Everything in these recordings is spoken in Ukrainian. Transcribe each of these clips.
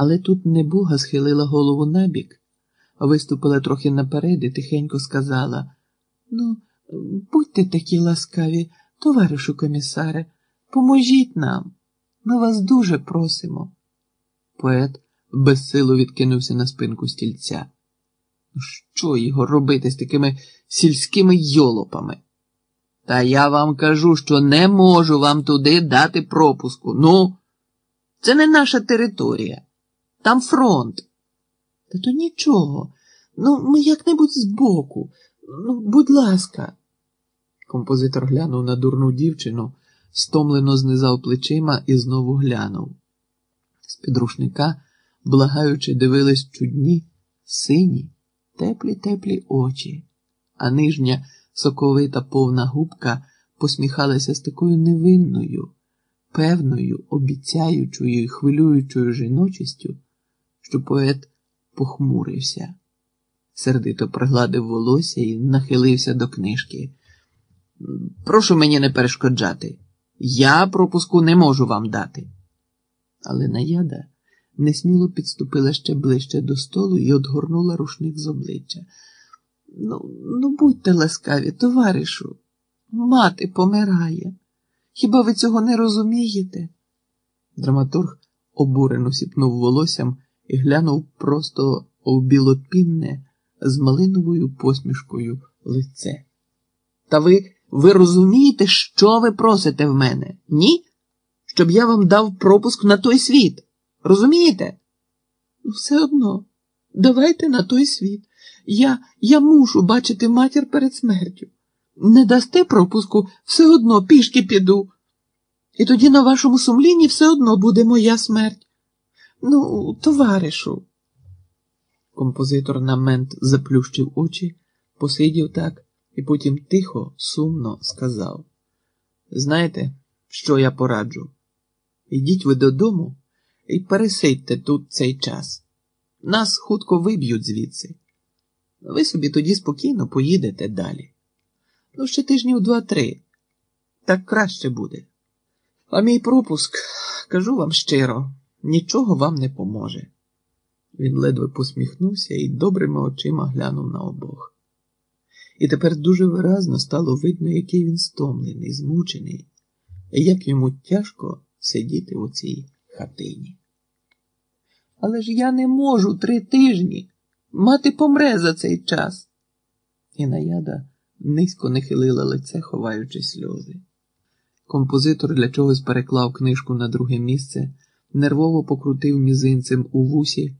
Але тут небуга схилила голову набік, виступила трохи наперед і тихенько сказала: Ну, будьте такі ласкаві, товаришу комісаре, поможіть нам. Ми вас дуже просимо. Поет безсилу відкинувся на спинку стільця. «Ну, Що його робити з такими сільськими йолопами? Та я вам кажу, що не можу вам туди дати пропуску. Ну, це не наша територія. Там фронт. Та то нічого. Ну, ми як-небудь збоку. Ну, будь ласка. Композитор глянув на дурну дівчину, стомлено знизав плечима і знову глянув. З підрушника, благаючи, дивились чудні, сині, теплі теплі очі, а нижня соковита повна губка посміхалася з такою невинною, певною, обіцяючою і хвилюючою жіночістю, що поет похмурився, сердито пригладив волосся і нахилився до книжки. Прошу мені не перешкоджати. Я пропуску не можу вам дати. Але наяда несміло підступила ще ближче до столу і одгорнула рушник з обличчя. Ну, ну, будьте ласкаві, товаришу, мати помирає. Хіба ви цього не розумієте? Драматург обурено сіпнув волоссям і глянув просто у білопінне з малиновою посмішкою лице. Та ви, ви розумієте, що ви просите в мене? Ні? Щоб я вам дав пропуск на той світ. Розумієте? Ну, Все одно, давайте на той світ. Я, я мушу бачити матір перед смертю. Не дасте пропуску, все одно пішки піду. І тоді на вашому сумлінні все одно буде моя смерть. Ну, товаришу. Композитор на мент заплющив очі, посидів так і потім тихо, сумно сказав: Знаєте, що я пораджу? Ідіть ви додому і пересидьте тут цей час. Нас хутко виб'ють звідси. Ви собі тоді спокійно поїдете далі. Ну, ще тижнів два-три. Так краще буде. А мій пропуск, кажу вам щиро, нічого вам не поможе. Він ледве посміхнувся і добрими очима глянув на обох. І тепер дуже виразно стало видно, який він стомлений, змучений, і як йому тяжко сидіти у цій хатині. Але ж я не можу три тижні. Мати помре за цей час. І наяда низько нахилила лице, ховаючи сльози. Композитор для чогось переклав книжку на друге місце, нервово покрутив мізинцем у вусі,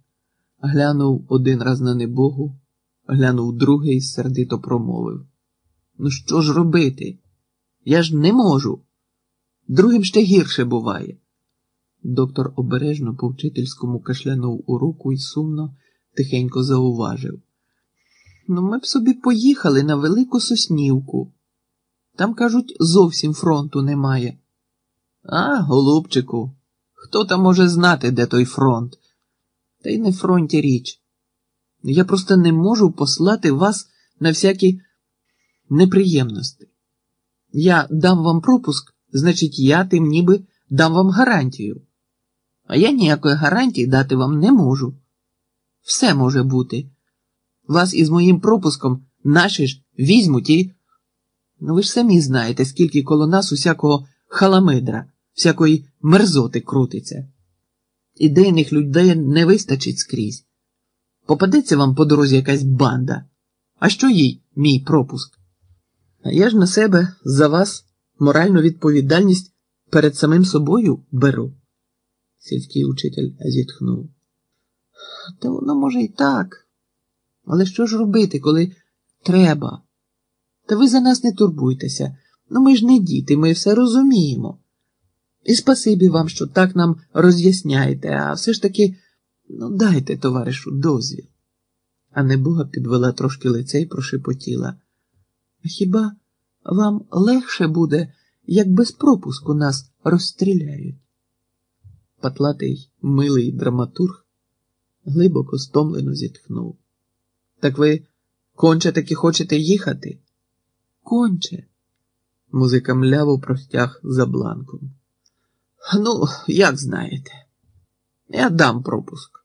глянув один раз на небогу, глянув другий і сердито промовив. Ну, що ж робити? Я ж не можу. Другим ще гірше буває. Доктор обережно по вчительському кашлянув у руку і сумно, тихенько зауважив. Ну, ми б собі поїхали на Велику Соснівку. Там, кажуть, зовсім фронту немає. А, голубчику, хто там може знати, де той фронт? Та й не фронті річ. Я просто не можу послати вас на всякі неприємності. Я дам вам пропуск, значить, я тим ніби дам вам гарантію. А я ніякої гарантії дати вам не можу. Все може бути. Вас із моїм пропуском наші ж візьмуть і. Ну, ви ж самі знаєте, скільки коло нас усякого халамидра, всякої мерзоти крутиться. Ідейних людей не вистачить скрізь. Попадеться вам по дорозі якась банда. А що їй, мій пропуск? А я ж на себе за вас моральну відповідальність перед самим собою беру. Сільський учитель зітхнув. Та воно може і так. Але що ж робити, коли треба? Та ви за нас не турбуйтеся. Ну ми ж не діти, ми все розуміємо. І спасибі вам, що так нам роз'ясняєте, а все ж таки, ну, дайте, товаришу, дозвіл. А небога підвела трошки лице і прошепотіла. Хіба вам легше буде, як без пропуску нас розстріляють? Патлатий, милий драматург глибоко стомлено зітхнув. Так ви конче таки хочете їхати? Конче. Музика мляво простяг за бланком. Ну, як знаєте. Я дам пропуск.